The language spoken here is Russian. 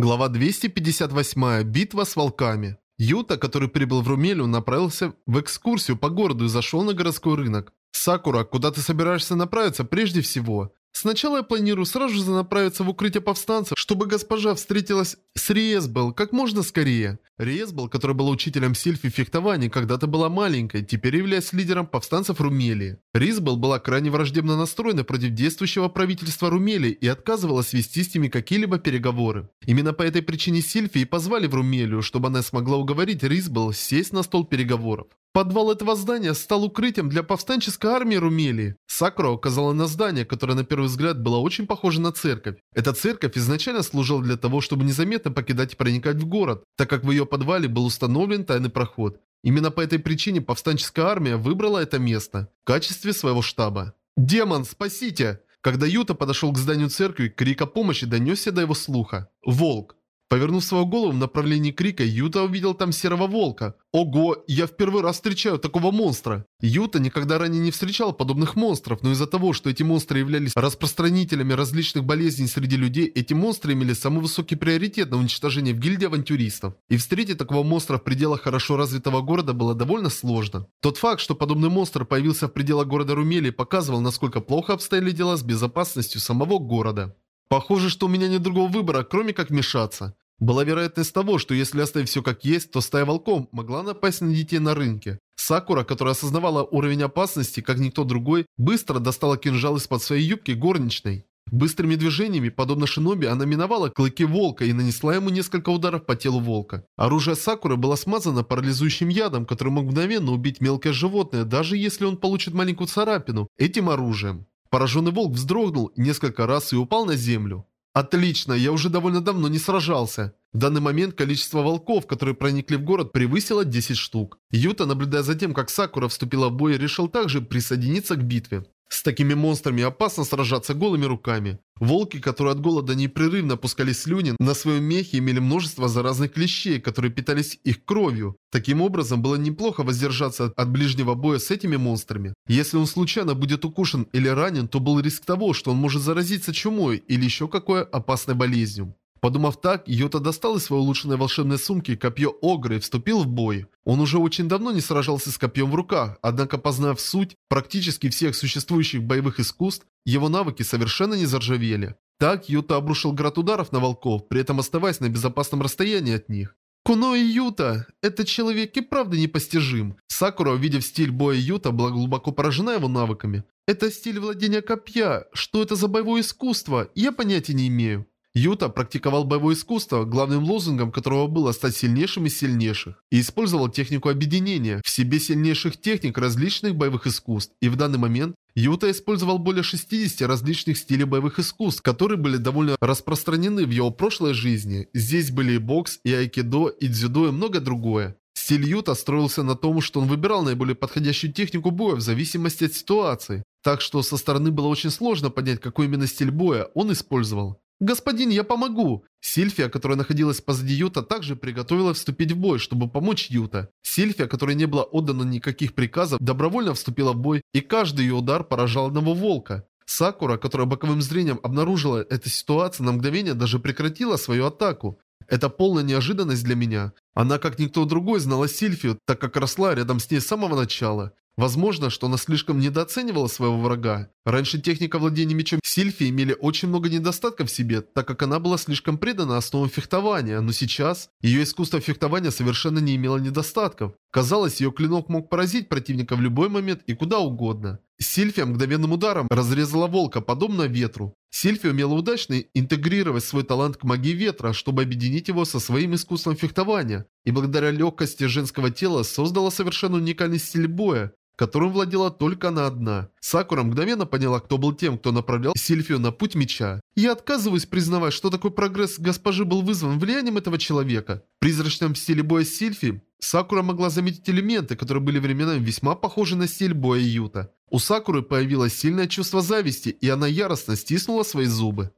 Глава 258. Битва с волками. Юта, который прибыл в Румелию, направился в экскурсию по городу и зашел на городской рынок. «Сакура, куда ты собираешься направиться прежде всего?» Сначала я планирую сразу же направиться в укрытие повстанцев, чтобы госпожа встретилась с Риесбел как можно скорее. Риесбел, которая была учителем Сильфи фехтования, когда-то была маленькой, теперь являясь лидером повстанцев Румелии. Риесбел была крайне враждебно настроена против действующего правительства Румелии и отказывалась вести с ними какие-либо переговоры. Именно по этой причине Сильфи и позвали в Румелию, чтобы она смогла уговорить Рисбел сесть на стол переговоров. Подвал этого здания стал укрытием для повстанческой армии Румелии. Сакура указала на здание, которое на первый взгляд было очень похоже на церковь. Эта церковь изначально служила для того, чтобы незаметно покидать и проникать в город, так как в ее подвале был установлен тайный проход. Именно по этой причине повстанческая армия выбрала это место в качестве своего штаба. «Демон, спасите!» Когда Юта подошел к зданию церкви, крик о помощи донесся до его слуха. «Волк!» Повернув свою голову в направлении крика, Юта увидел там серого волка. Ого, я в первый раз встречаю такого монстра. Юта никогда ранее не встречал подобных монстров, но из-за того, что эти монстры являлись распространителями различных болезней среди людей, эти монстры имели самый высокий приоритет на уничтожение в гильдии авантюристов. И встретить такого монстра в пределах хорошо развитого города было довольно сложно. Тот факт, что подобный монстр появился в пределах города Румели, показывал, насколько плохо обстояли дела с безопасностью самого города. Похоже, что у меня нет другого выбора, кроме как вмешаться. Была вероятность того, что если оставить все как есть, то стая волков могла напасть на детей на рынке. Сакура, которая осознавала уровень опасности, как никто другой, быстро достала кинжал из-под своей юбки горничной. Быстрыми движениями, подобно шиноби, она миновала клыки волка и нанесла ему несколько ударов по телу волка. Оружие Сакуры было смазано парализующим ядом, который мог мгновенно убить мелкое животное, даже если он получит маленькую царапину этим оружием. Пораженный волк вздрогнул несколько раз и упал на землю. Отлично, я уже довольно давно не сражался. В данный момент количество волков, которые проникли в город, превысило 10 штук. Юта, наблюдая за тем, как Сакура вступила в бой, решил также присоединиться к битве. С такими монстрами опасно сражаться голыми руками. Волки, которые от голода непрерывно пускали слюни, на своем мехе имели множество заразных клещей, которые питались их кровью. Таким образом, было неплохо воздержаться от ближнего боя с этими монстрами. Если он случайно будет укушен или ранен, то был риск того, что он может заразиться чумой или еще какой опасной болезнью. Подумав так, Йота достал из своей улучшенной волшебной сумки копье Огры и вступил в бой. Он уже очень давно не сражался с копьем в руках, однако познав суть практически всех существующих боевых искусств, его навыки совершенно не заржавели. Так Юта обрушил град ударов на волков, при этом оставаясь на безопасном расстоянии от них. Куно и Юта, этот человек и правда непостижим. Сакура, увидев стиль боя Юта, была глубоко поражена его навыками. Это стиль владения копья. Что это за боевое искусство? Я понятия не имею. Юта практиковал боевое искусство, главным лозунгом которого было стать сильнейшим из сильнейших, и использовал технику объединения в себе сильнейших техник различных боевых искусств, и в данный момент Юта использовал более 60 различных стилей боевых искусств, которые были довольно распространены в его прошлой жизни. Здесь были и бокс, и айкидо, и дзюдо, и многое другое. Стиль Юта строился на том, что он выбирал наиболее подходящую технику боя в зависимости от ситуации. Так что со стороны было очень сложно понять, какой именно стиль боя он использовал. «Господин, я помогу!» Сильфия, которая находилась позади Юта, также приготовила вступить в бой, чтобы помочь Юта. Сильфия, которой не было отдано никаких приказов, добровольно вступила в бой, и каждый ее удар поражал одного волка. Сакура, которая боковым зрением обнаружила эту ситуацию, на мгновение даже прекратила свою атаку. Это полная неожиданность для меня. Она, как никто другой, знала Сильфию, так как росла рядом с ней с самого начала. Возможно, что она слишком недооценивала своего врага. Раньше техника владения мечом Сильфи имели очень много недостатков в себе, так как она была слишком предана основам фехтования, но сейчас ее искусство фехтования совершенно не имело недостатков. Казалось, ее клинок мог поразить противника в любой момент и куда угодно. Сильфия мгновенным ударом разрезала волка, подобно ветру. Сильфия умела удачно интегрировать свой талант к магии ветра, чтобы объединить его со своим искусством фехтования, и благодаря легкости женского тела создала совершенно уникальный стиль боя, которым владела только она одна. Сакура мгновенно поняла, кто был тем, кто направлял Сильфию на путь меча. Я отказываюсь признавать, что такой прогресс госпожи был вызван влиянием этого человека. В призрачном стиле боя Сильфи Сакура могла заметить элементы, которые были временами весьма похожи на стиль боя Юта. У Сакуры появилось сильное чувство зависти, и она яростно стиснула свои зубы.